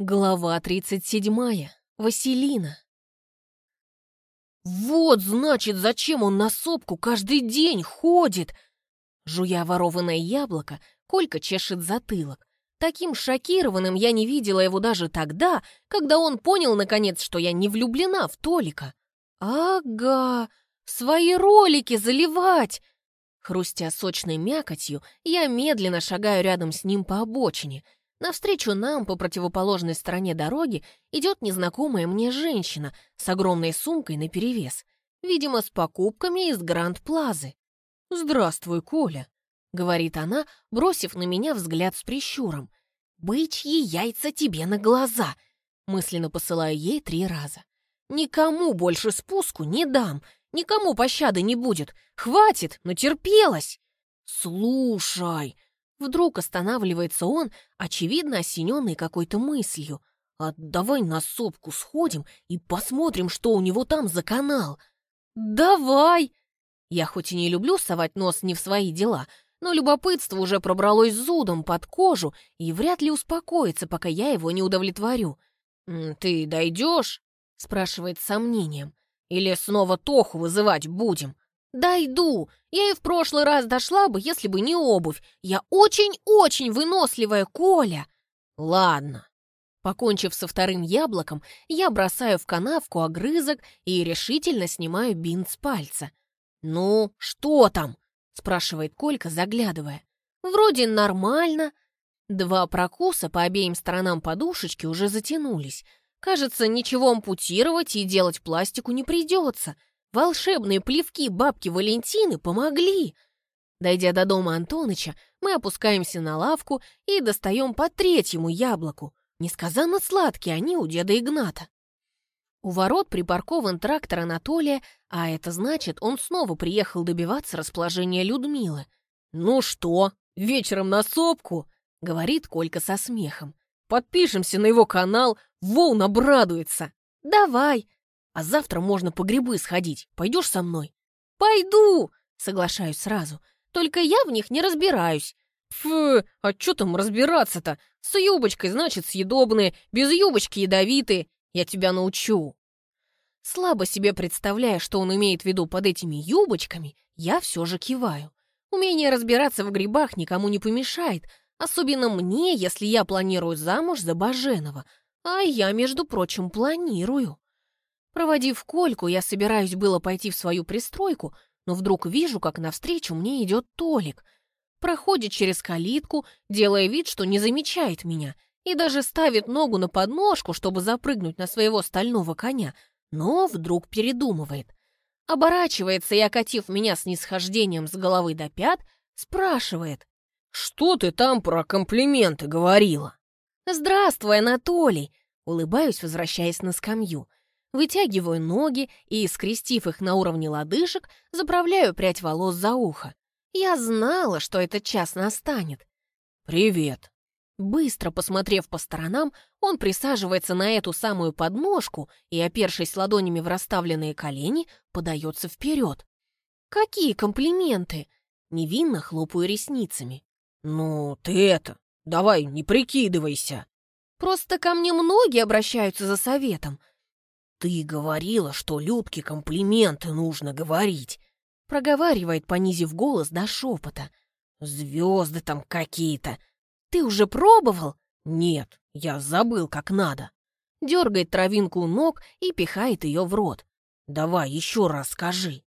Глава 37. Василина. «Вот, значит, зачем он на сопку каждый день ходит!» Жуя ворованное яблоко, Колька чешет затылок. Таким шокированным я не видела его даже тогда, когда он понял, наконец, что я не влюблена в Толика. «Ага, свои ролики заливать!» Хрустя сочной мякотью, я медленно шагаю рядом с ним по обочине — Навстречу нам по противоположной стороне дороги идет незнакомая мне женщина с огромной сумкой наперевес, видимо, с покупками из Гранд-Плазы. «Здравствуй, Коля», — говорит она, бросив на меня взгляд с прищуром. «Бычьи яйца тебе на глаза!» Мысленно посылаю ей три раза. «Никому больше спуску не дам, никому пощады не будет. Хватит, натерпелась!» «Слушай!» Вдруг останавливается он, очевидно осененный какой-то мыслью. «А давай на сопку сходим и посмотрим, что у него там за канал». «Давай!» Я хоть и не люблю совать нос не в свои дела, но любопытство уже пробралось зудом под кожу и вряд ли успокоится, пока я его не удовлетворю. «Ты дойдешь?» — спрашивает с сомнением. «Или снова Тоху вызывать будем?» «Дойду! Я и в прошлый раз дошла бы, если бы не обувь. Я очень-очень выносливая, Коля!» «Ладно». Покончив со вторым яблоком, я бросаю в канавку огрызок и решительно снимаю бинт с пальца. «Ну, что там?» — спрашивает Колька, заглядывая. «Вроде нормально». Два прокуса по обеим сторонам подушечки уже затянулись. Кажется, ничего ампутировать и делать пластику не придется — Волшебные плевки бабки Валентины помогли. Дойдя до дома Антоныча, мы опускаемся на лавку и достаем по третьему яблоку. Несказанно сладкие они у деда Игната. У ворот припаркован трактор Анатолия, а это значит, он снова приехал добиваться расположения Людмилы. «Ну что, вечером на сопку?» — говорит Колька со смехом. «Подпишемся на его канал, Волн обрадуется!» «Давай!» А завтра можно по грибы сходить. Пойдешь со мной?» «Пойду!» — соглашаюсь сразу. «Только я в них не разбираюсь». «Фу, а что там разбираться-то? С юбочкой, значит, съедобные, без юбочки ядовитые. Я тебя научу». Слабо себе представляя, что он имеет в виду под этими юбочками, я все же киваю. Умение разбираться в грибах никому не помешает, особенно мне, если я планирую замуж за Баженова. А я, между прочим, планирую. Проводив Кольку, я собираюсь было пойти в свою пристройку, но вдруг вижу, как навстречу мне идет Толик. Проходит через калитку, делая вид, что не замечает меня, и даже ставит ногу на подножку, чтобы запрыгнуть на своего стального коня, но вдруг передумывает. Оборачивается и, окатив меня с нисхождением с головы до пят, спрашивает. «Что ты там про комплименты говорила?» «Здравствуй, Анатолий!» Улыбаюсь, возвращаясь на скамью. Вытягиваю ноги и, скрестив их на уровне лодыжек, заправляю прядь волос за ухо. Я знала, что этот час настанет. «Привет!» Быстро посмотрев по сторонам, он присаживается на эту самую подножку и, опершись ладонями в расставленные колени, подается вперед. «Какие комплименты!» Невинно хлопаю ресницами. «Ну, ты это, давай, не прикидывайся!» «Просто ко мне многие обращаются за советом. «Ты говорила, что Любке комплименты нужно говорить», проговаривает, понизив голос до шепота. «Звезды там какие-то». «Ты уже пробовал?» «Нет, я забыл, как надо». Дергает травинку у ног и пихает ее в рот. «Давай еще раз скажи».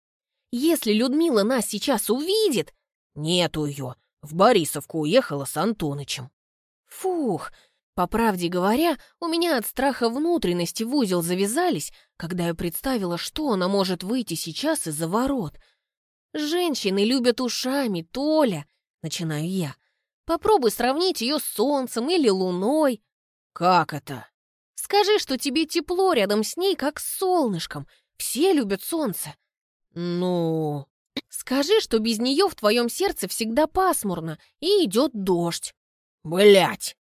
«Если Людмила нас сейчас увидит...» «Нету ее. В Борисовку уехала с Антонычем». «Фух, по правде говоря, у меня от страха внутренности в узел завязались, когда я представила, что она может выйти сейчас из-за ворот. «Женщины любят ушами, Толя!» — начинаю я. «Попробуй сравнить ее с солнцем или луной». «Как это?» «Скажи, что тебе тепло рядом с ней, как с солнышком. Все любят солнце». «Ну...» «Скажи, что без нее в твоем сердце всегда пасмурно и идет дождь». «Блядь!»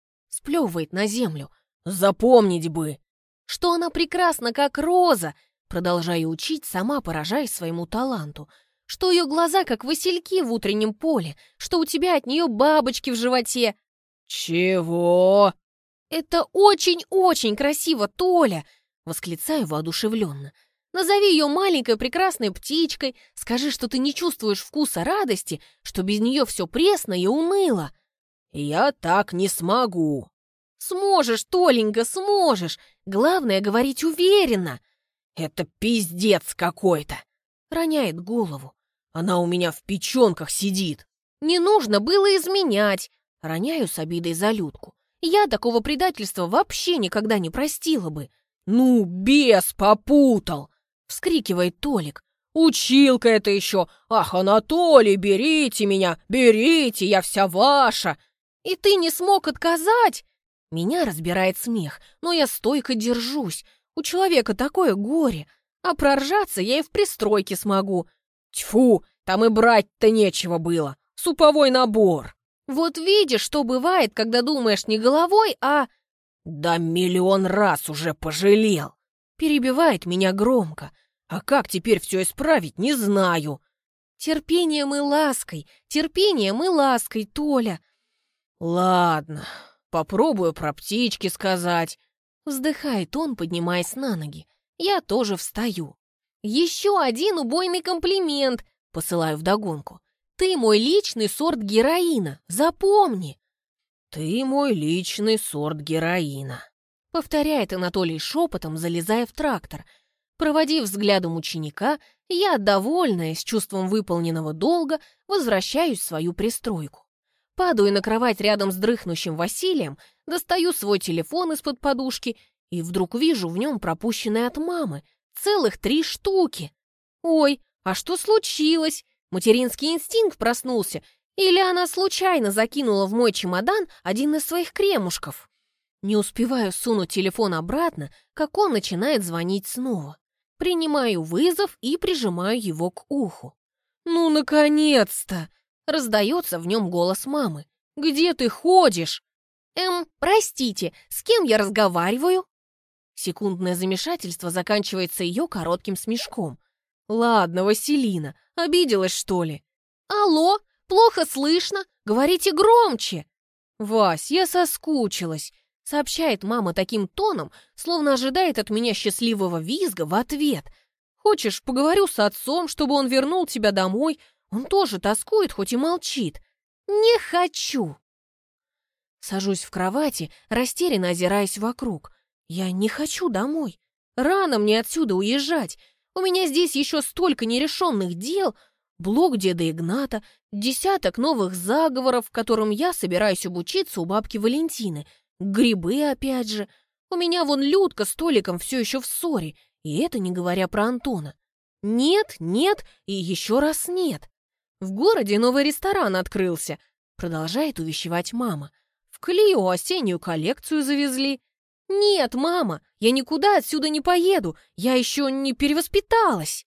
Сплевывает на землю. Запомнить бы! Что она прекрасна, как роза, продолжаю учить, сама поражаясь своему таланту. Что ее глаза, как васильки в утреннем поле, что у тебя от нее бабочки в животе. Чего? «Это очень-очень красиво, Толя!» — восклицаю воодушевленно. «Назови ее маленькой прекрасной птичкой, скажи, что ты не чувствуешь вкуса радости, что без нее все пресно и уныло». «Я так не смогу». «Сможешь, Толенька, сможешь! Главное, говорить уверенно!» «Это пиздец какой-то!» — роняет голову. «Она у меня в печенках сидит!» «Не нужно было изменять!» — роняю с обидой за Людку. «Я такого предательства вообще никогда не простила бы!» «Ну, бес попутал!» — вскрикивает Толик. «Училка это еще! Ах, Анатолий, берите меня! Берите, я вся ваша!» «И ты не смог отказать?» Меня разбирает смех, но я стойко держусь. У человека такое горе. А проржаться я и в пристройке смогу. Тьфу, там и брать-то нечего было. Суповой набор. Вот видишь, что бывает, когда думаешь не головой, а... Да миллион раз уже пожалел. Перебивает меня громко. А как теперь все исправить, не знаю. Терпением и лаской, терпением и лаской, Толя. Ладно, попробую про птички сказать. Вздыхает он, поднимаясь на ноги. Я тоже встаю. Еще один убойный комплимент, посылаю вдогонку. Ты мой личный сорт героина, запомни. Ты мой личный сорт героина, повторяет Анатолий шепотом, залезая в трактор. Проводив взглядом ученика, я, довольная, с чувством выполненного долга, возвращаюсь в свою пристройку. Падаю на кровать рядом с дрыхнущим Василием, достаю свой телефон из-под подушки и вдруг вижу в нем пропущенные от мамы целых три штуки. Ой, а что случилось? Материнский инстинкт проснулся, или она случайно закинула в мой чемодан один из своих кремушков? Не успеваю сунуть телефон обратно, как он начинает звонить снова. Принимаю вызов и прижимаю его к уху. «Ну, наконец-то!» — раздается в нем голос мамы. «Где ты ходишь?» «Эм, простите, с кем я разговариваю?» Секундное замешательство заканчивается ее коротким смешком. «Ладно, Василина, обиделась, что ли?» «Алло, плохо слышно, говорите громче!» «Вась, я соскучилась», — сообщает мама таким тоном, словно ожидает от меня счастливого визга в ответ. «Хочешь, поговорю с отцом, чтобы он вернул тебя домой? Он тоже тоскует, хоть и молчит». «Не хочу!» Сажусь в кровати, растерянно озираясь вокруг. Я не хочу домой. Рано мне отсюда уезжать. У меня здесь еще столько нерешенных дел. Блог деда Игната, десяток новых заговоров, которым я собираюсь обучиться у бабки Валентины. Грибы опять же. У меня вон Людка с Толиком все еще в ссоре, и это не говоря про Антона. Нет, нет и еще раз нет. В городе новый ресторан открылся, продолжает увещевать мама. Клио осеннюю коллекцию завезли. Нет, мама, я никуда отсюда не поеду, я еще не перевоспиталась.